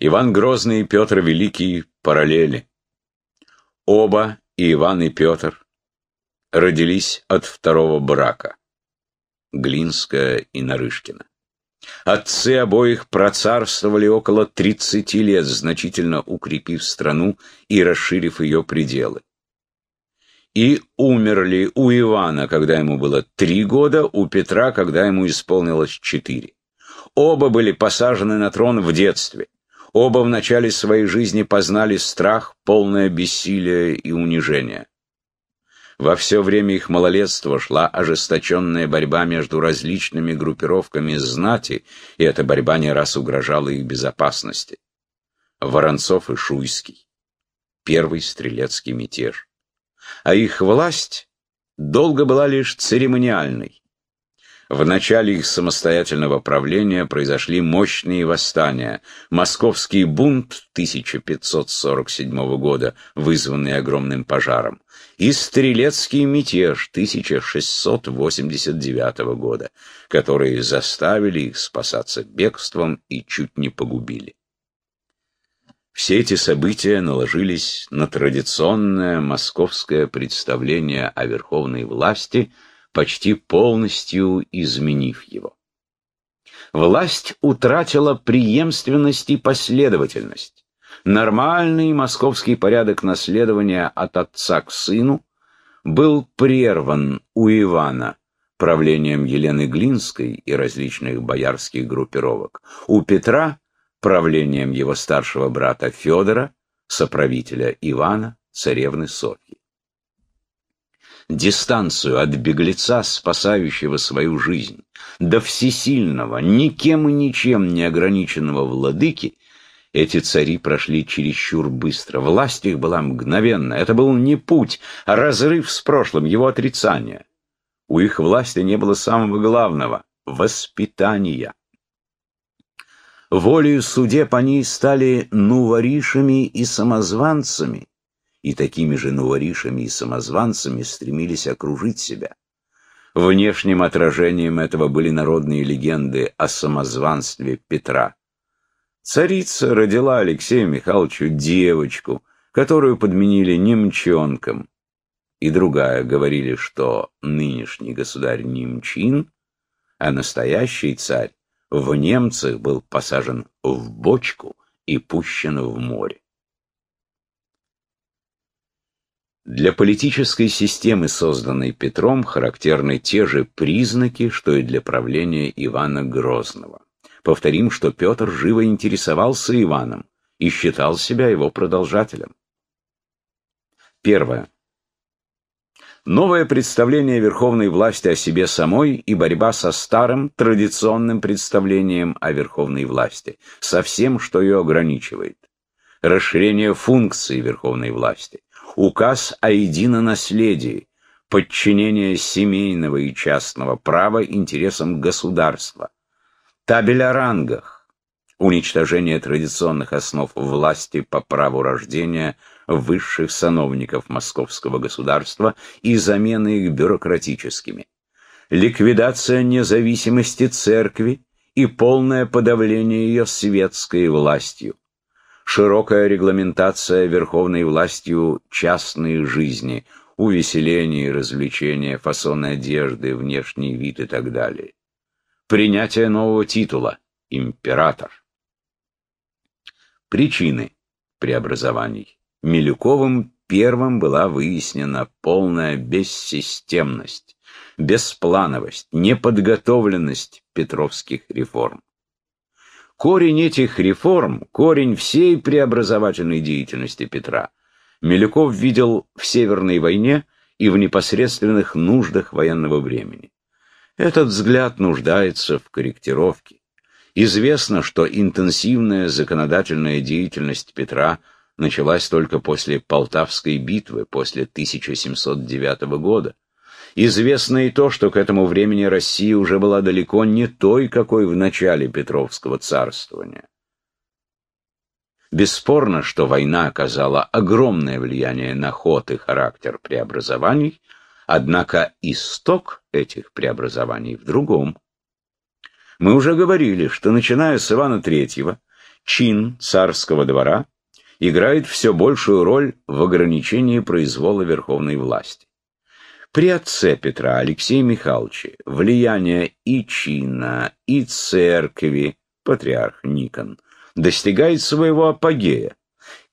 Иван Грозный и Петр Великий параллели. Оба, и Иван, и Петр, родились от второго брака. Глинская и Нарышкина. Отцы обоих процарствовали около 30 лет, значительно укрепив страну и расширив ее пределы. И умерли у Ивана, когда ему было три года, у Петра, когда ему исполнилось четыре. Оба были посажены на трон в детстве. Оба в начале своей жизни познали страх, полное бессилие и унижение. Во все время их малолетства шла ожесточенная борьба между различными группировками знати, и эта борьба не раз угрожала их безопасности. Воронцов и Шуйский. Первый стрелецкий мятеж. А их власть долго была лишь церемониальной. В начале их самостоятельного правления произошли мощные восстания. Московский бунт 1547 года, вызванный огромным пожаром, и Стрелецкий мятеж 1689 года, которые заставили их спасаться бегством и чуть не погубили. Все эти события наложились на традиционное московское представление о верховной власти – почти полностью изменив его. Власть утратила преемственность и последовательность. Нормальный московский порядок наследования от отца к сыну был прерван у Ивана правлением Елены Глинской и различных боярских группировок, у Петра правлением его старшего брата Федора, соправителя Ивана, царевны Софьи дистанцию от беглеца, спасающего свою жизнь, до всесильного, никем и ничем не ограниченного владыки, эти цари прошли чересчур быстро. Власть их была мгновенна. Это был не путь, а разрыв с прошлым, его отрицание. У их власти не было самого главного — воспитания. Волею судеб они стали нуворишами и самозванцами, и такими же новоришами и самозванцами стремились окружить себя. Внешним отражением этого были народные легенды о самозванстве Петра. Царица родила Алексею Михайловичу девочку, которую подменили немчонком. И другая говорили, что нынешний государь немчин, а настоящий царь в немцах был посажен в бочку и пущен в море. Для политической системы, созданной Петром, характерны те же признаки, что и для правления Ивана Грозного. Повторим, что Петр живо интересовался Иваном и считал себя его продолжателем. Первое. Новое представление верховной власти о себе самой и борьба со старым традиционным представлением о верховной власти, со всем, что ее ограничивает. Расширение функций верховной власти, указ о единонаследии, подчинение семейного и частного права интересам государства, табель о рангах, уничтожение традиционных основ власти по праву рождения высших сановников московского государства и замены их бюрократическими, ликвидация независимости церкви и полное подавление ее светской властью, широкая регламентация верховной властью частной жизни, увеселение и развлечения, фасон одежды, внешний вид и так далее. Принятие нового титула – император. Причины преобразований. Милюковым первым была выяснена полная бессистемность, бесплановость, неподготовленность петровских реформ. Корень этих реформ, корень всей преобразовательной деятельности Петра, Милюков видел в Северной войне и в непосредственных нуждах военного времени. Этот взгляд нуждается в корректировке. Известно, что интенсивная законодательная деятельность Петра началась только после Полтавской битвы, после 1709 года. Известно и то, что к этому времени Россия уже была далеко не той, какой в начале Петровского царствования. Бесспорно, что война оказала огромное влияние на ход и характер преобразований, однако исток этих преобразований в другом. Мы уже говорили, что начиная с Ивана III чин царского двора играет все большую роль в ограничении произвола верховной власти. При отце Петра Алексея Михайловича влияние и чина, и церкви, патриарх Никон, достигает своего апогея.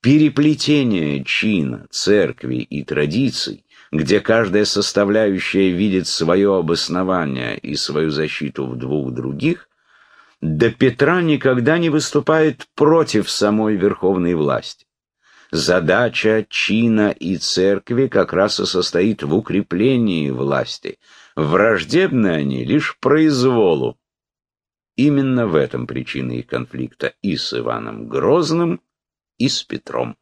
Переплетение чина, церкви и традиций, где каждая составляющая видит свое обоснование и свою защиту в двух других, до Петра никогда не выступает против самой верховной власти. Задача чина и церкви как раз и состоит в укреплении власти. Враждебны они лишь произволу. Именно в этом причина их конфликта и с Иваном Грозным, и с Петром.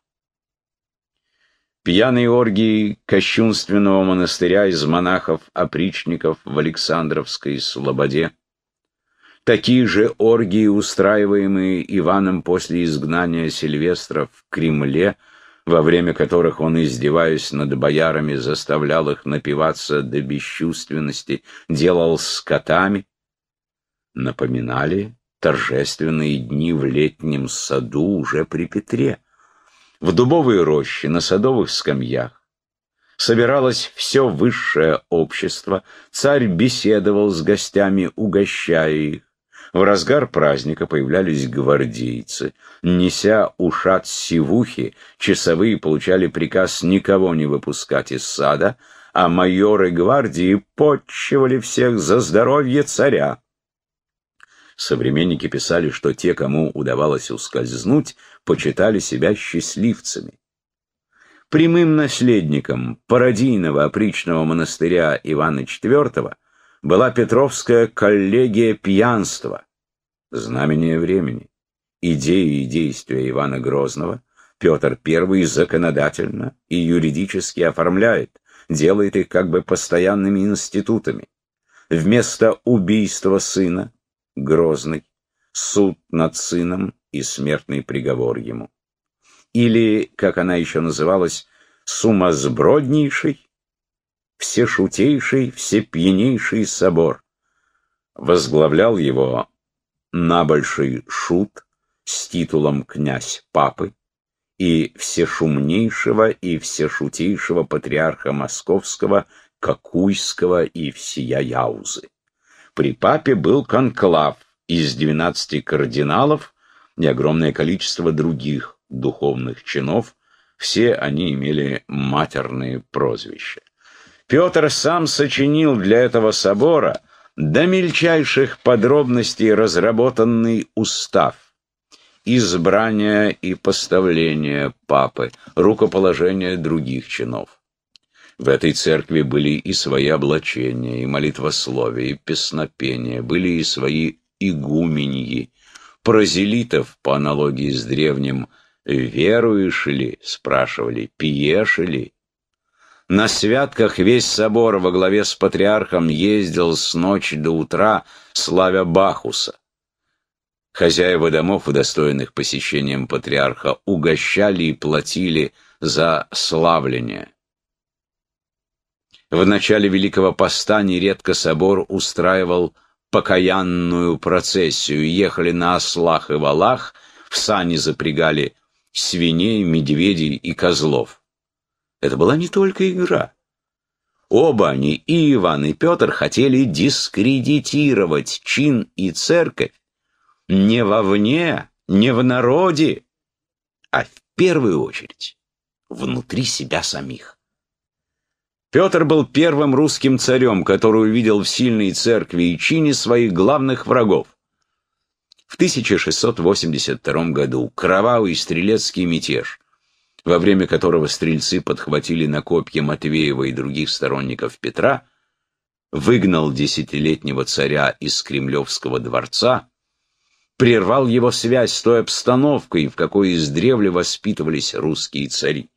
Пьяные оргии кощунственного монастыря из монахов-опричников в Александровской Слободе, такие же оргии, устраиваемые Иваном после изгнания Сильвестра в Кремле, во время которых он, издеваясь над боярами, заставлял их напиваться до бесчувственности, делал скотами, напоминали торжественные дни в летнем саду уже при Петре. В дубовой роще, на садовых скамьях собиралось все высшее общество, царь беседовал с гостями, угощая их. В разгар праздника появлялись гвардейцы. Неся ушат сивухи, часовые получали приказ никого не выпускать из сада, а майоры гвардии подчивали всех за здоровье царя. Современники писали, что те, кому удавалось ускользнуть, почитали себя счастливцами. Прямым наследником пародийного опричного монастыря Ивана IV была Петровская коллегия пьянства, знамение времени. Идеи и действия Ивана Грозного Петр I законодательно и юридически оформляет, делает их как бы постоянными институтами. Вместо убийства сына Грозный, суд над сыном и смертный приговор ему. Или, как она еще называлась, сумасброднейший, всешутейший, всепьянейший собор. Возглавлял его набольший шут с титулом князь папы и всешумнейшего и всешутейшего патриарха московского, Кокуйского и всея Яузы. При папе был конклав из 12 кардиналов и огромное количество других духовных чинов, все они имели матерные прозвища. Петр сам сочинил для этого собора до мельчайших подробностей разработанный устав, избрание и поставление папы, рукоположение других чинов. В этой церкви были и свои облачения, и молитвословие, и песнопения, были и свои игуменьи. Прозелитов, по аналогии с древним, «Веруешь ли?» — спрашивали, «Пьешь ли?» На святках весь собор во главе с патриархом ездил с ночи до утра, славя Бахуса. Хозяева домов, удостоенных посещением патриарха, угощали и платили за славление. В начале Великого Поста нередко собор устраивал покаянную процессию. Ехали на ослах и валах, в сани запрягали свиней, медведей и козлов. Это была не только игра. Оба они, и Иван, и Петр, хотели дискредитировать чин и церковь не вовне, не в народе, а в первую очередь внутри себя самих. Петр был первым русским царем, который увидел в сильной церкви и чине своих главных врагов. В 1682 году кровавый стрелецкий мятеж, во время которого стрельцы подхватили на копья Матвеева и других сторонников Петра, выгнал десятилетнего царя из Кремлевского дворца, прервал его связь с той обстановкой, в какой издревле воспитывались русские цари.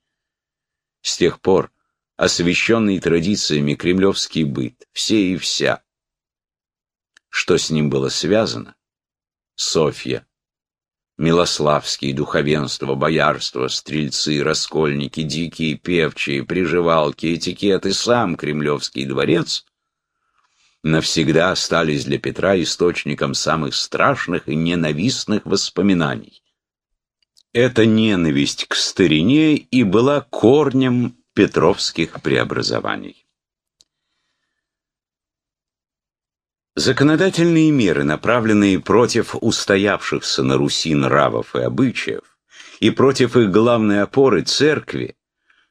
С тех пор освященный традициями кремлевский быт, все и вся. Что с ним было связано? Софья. Милославские, духовенство, боярство, стрельцы, раскольники, дикие, певчие, приживалки, этикет и сам Кремлевский дворец навсегда остались для Петра источником самых страшных и ненавистных воспоминаний. эта ненависть к старине и была корнем петровских преобразований. Законодательные меры, направленные против устоявшихся на Руси нравов и обычаев, и против их главной опоры церкви,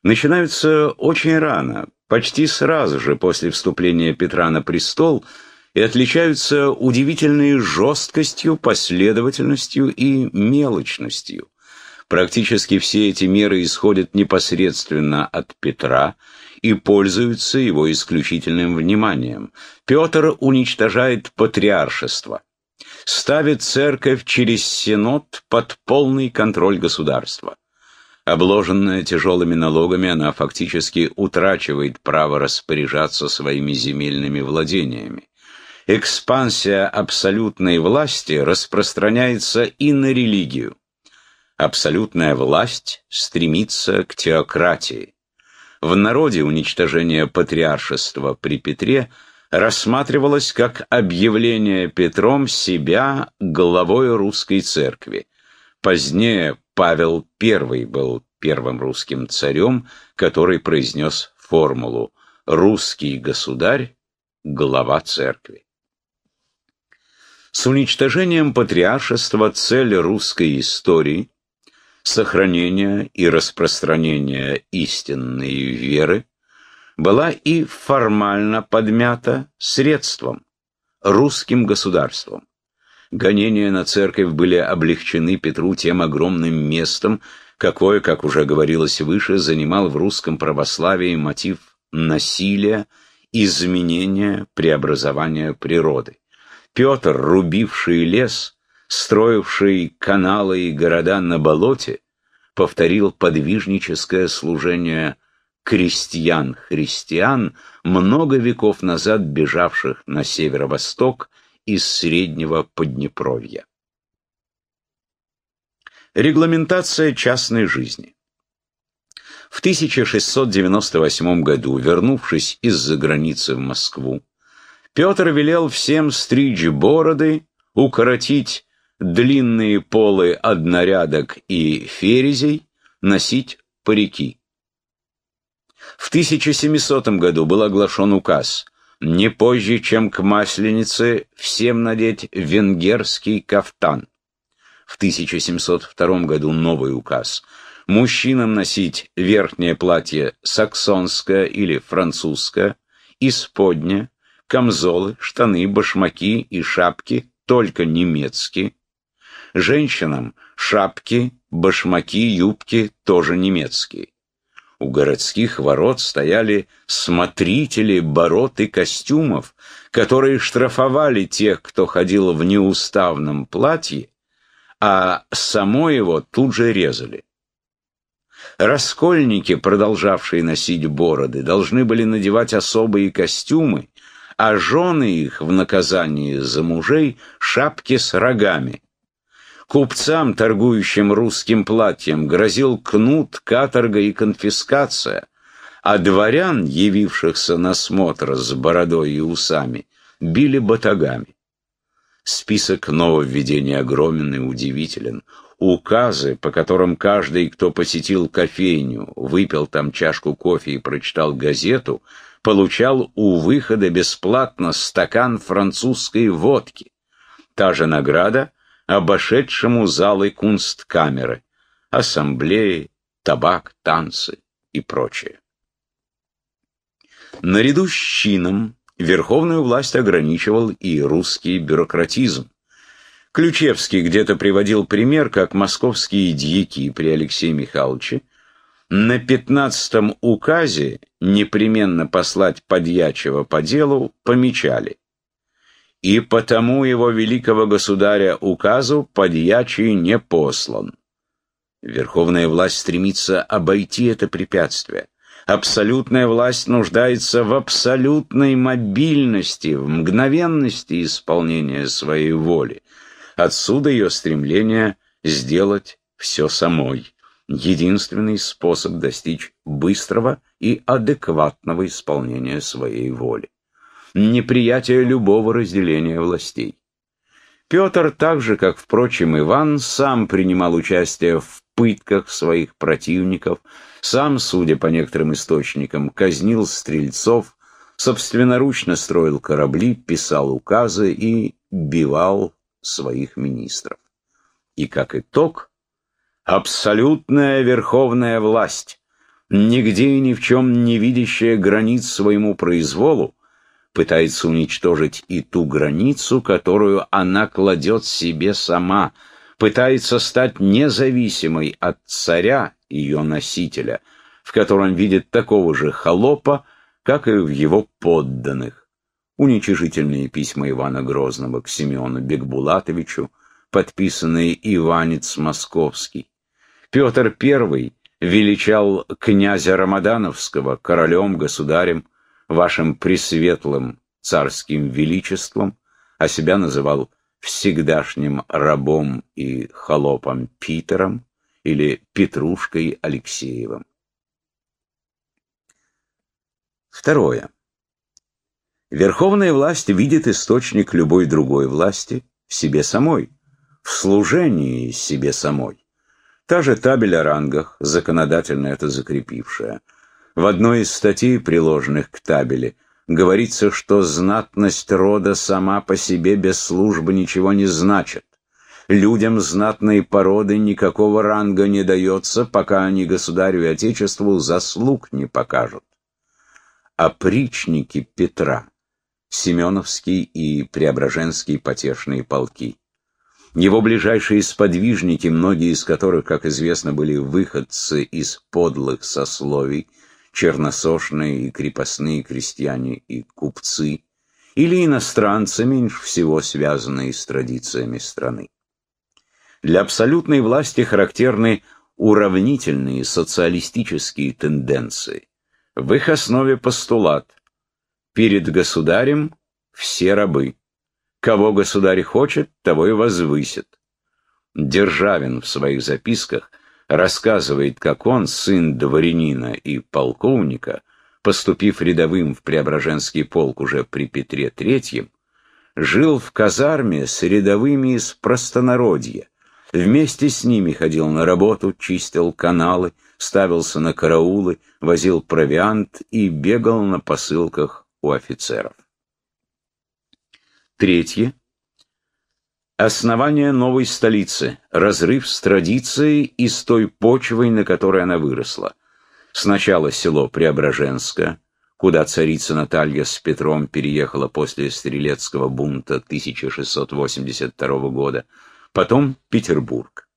начинаются очень рано, почти сразу же после вступления Петра на престол, и отличаются удивительной жесткостью, последовательностью и мелочностью. Практически все эти меры исходят непосредственно от Петра и пользуются его исключительным вниманием. Петр уничтожает патриаршество, ставит церковь через синод под полный контроль государства. Обложенная тяжелыми налогами, она фактически утрачивает право распоряжаться своими земельными владениями. Экспансия абсолютной власти распространяется и на религию. Абсолютная власть стремится к теократии. В народе уничтожение патриаршества при Петре рассматривалось как объявление Петром себя главой русской церкви. Позднее Павел I был первым русским царем, который произнес формулу «русский государь, глава церкви». С уничтожением патриаршества цель русской истории – сохранение и распространение истинной веры – была и формально подмята средством – русским государством. Гонения на церковь были облегчены Петру тем огромным местом, какое, как уже говорилось выше, занимал в русском православии мотив насилия, изменения, преобразования природы. Петр, рубивший лес, строивший каналы и города на болоте, повторил подвижническое служение крестьян-христиан, много веков назад бежавших на северо-восток из Среднего Поднепровья. Регламентация частной жизни. В 1698 году, вернувшись из-за границы в Москву, Петр велел всем стричь бороды, укоротить длинные полы однорядок и ферезей, носить парики. В 1700 году был оглашен указ не позже, чем к Масленице, всем надеть венгерский кафтан. В 1702 году новый указ. Мужчинам носить верхнее платье саксонское или французское, исподнее, камзолы, штаны, башмаки и шапки только немецкие. Женщинам шапки, башмаки, юбки тоже немецкие. У городских ворот стояли смотрители бород и костюмов, которые штрафовали тех, кто ходил в неуставном платье, а само его тут же резали. Раскольники, продолжавшие носить бороды, должны были надевать особые костюмы, а жены их в наказании за мужей шапки с рогами. Купцам, торгующим русским платьем, грозил кнут, каторга и конфискация, а дворян, явившихся на смотр с бородой и усами, били батагами. Список нововведений огромен и удивителен. Указы, по которым каждый, кто посетил кофейню, выпил там чашку кофе и прочитал газету, получал у выхода бесплатно стакан французской водки. Та же награда — обошедшему залы кунсткамеры, ассамблеи, табак, танцы и прочее. Наряду с чином верховную власть ограничивал и русский бюрократизм. Ключевский где-то приводил пример, как московские дьяки при Алексее Михайловиче на пятнадцатом указе непременно послать подьячего по делу помечали и потому его великого государя указу подьячий не послан. Верховная власть стремится обойти это препятствие. Абсолютная власть нуждается в абсолютной мобильности, в мгновенности исполнения своей воли. Отсюда ее стремление сделать все самой. Единственный способ достичь быстрого и адекватного исполнения своей воли неприятие любого разделения властей. Петр, так же, как, впрочем, Иван, сам принимал участие в пытках своих противников, сам, судя по некоторым источникам, казнил стрельцов, собственноручно строил корабли, писал указы и бивал своих министров. И как итог, абсолютная верховная власть, нигде и ни в чем не видящая границ своему произволу, пытается уничтожить и ту границу, которую она кладет себе сама, пытается стать независимой от царя, ее носителя, в котором видит такого же холопа, как и в его подданных. Уничижительные письма Ивана Грозного к Семену Бекбулатовичу, подписанные Иванец Московский. Петр I величал князя Рамадановского королем, государем, вашим пресветлым царским величеством, а себя называл всегдашним рабом и холопом Питером или Петрушкой Алексеевым. Второе. Верховная власть видит источник любой другой власти в себе самой, в служении себе самой. Та же табель о рангах, законодательно это закрепившая. В одной из статей, приложенных к табели, говорится, что знатность рода сама по себе без службы ничего не значит. Людям знатной породы никакого ранга не дается, пока они государю и отечеству заслуг не покажут. Опричники Петра, Семеновский и Преображенский потешные полки. Его ближайшие сподвижники, многие из которых, как известно, были выходцы из подлых сословий, черносошные и крепостные крестьяне и купцы, или иностранцы, меньше всего связанные с традициями страны. Для абсолютной власти характерны уравнительные социалистические тенденции. В их основе постулат «перед государем все рабы». Кого государь хочет, того и возвысит. Державин в своих записках рассказывает, как он, сын дворянина и полковника, поступив рядовым в Преображенский полк уже при Петре Третьем, жил в казарме с рядовыми из простонародья, Вместе с ними ходил на работу, чистил каналы, ставился на караулы, возил провиант и бегал на посылках у офицеров. Третье. Основание новой столицы, разрыв с традицией и с той почвой, на которой она выросла. Сначала село Преображенское, куда царица Наталья с Петром переехала после Стрелецкого бунта 1682 года, потом Петербург.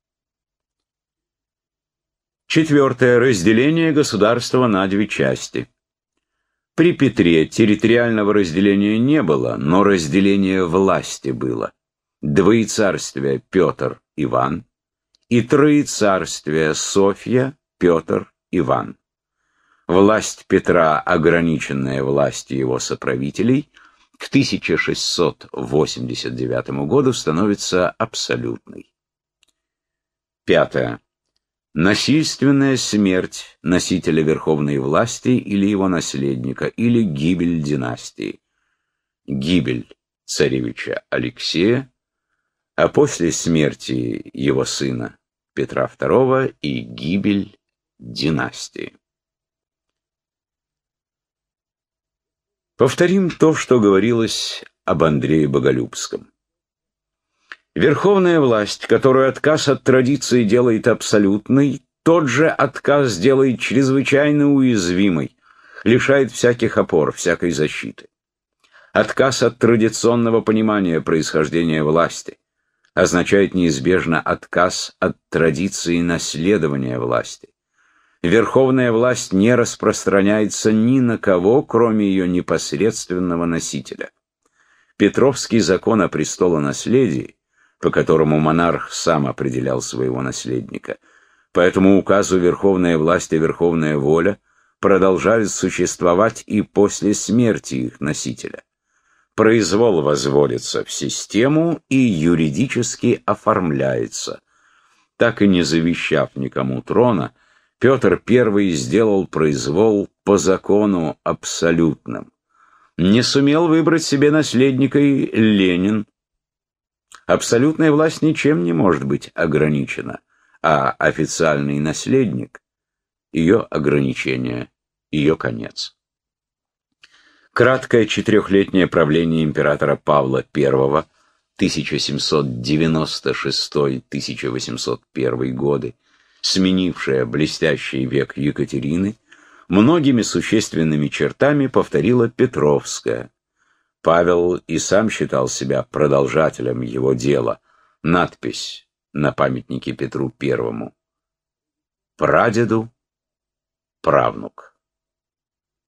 Четвертое. Разделение государства на две части. При Петре территориального разделения не было, но разделение власти было. Двоецарствие Петр, Иван и Троецарствие Софья, Петр, Иван. Власть Петра, ограниченная властью его соправителей – к 1689 году становится абсолютной. Пятое. Насильственная смерть носителя верховной власти или его наследника, или гибель династии. Гибель царевича Алексея, а после смерти его сына Петра II и гибель династии. Повторим то, что говорилось об Андрее Боголюбском. Верховная власть, которую отказ от традиции делает абсолютной, тот же отказ делает чрезвычайно уязвимой, лишает всяких опор, всякой защиты. Отказ от традиционного понимания происхождения власти означает неизбежно отказ от традиции наследования власти. Верховная власть не распространяется ни на кого, кроме ее непосредственного носителя. Петровский закон о престолонаследии, по которому монарх сам определял своего наследника, по этому указу верховная власть и верховная воля продолжают существовать и после смерти их носителя. Произвол возводится в систему и юридически оформляется. Так и не завещав никому трона, Петр I сделал произвол по закону абсолютным. Не сумел выбрать себе наследника и Ленин. Абсолютная власть ничем не может быть ограничена, а официальный наследник – ее ограничение, ее конец. Краткое четырехлетнее правление императора Павла I 1796-1801 годы, сменившее блестящий век Екатерины, многими существенными чертами повторила Петровская. Павел и сам считал себя продолжателем его дела. Надпись на памятнике Петру Первому. Прадеду правнук.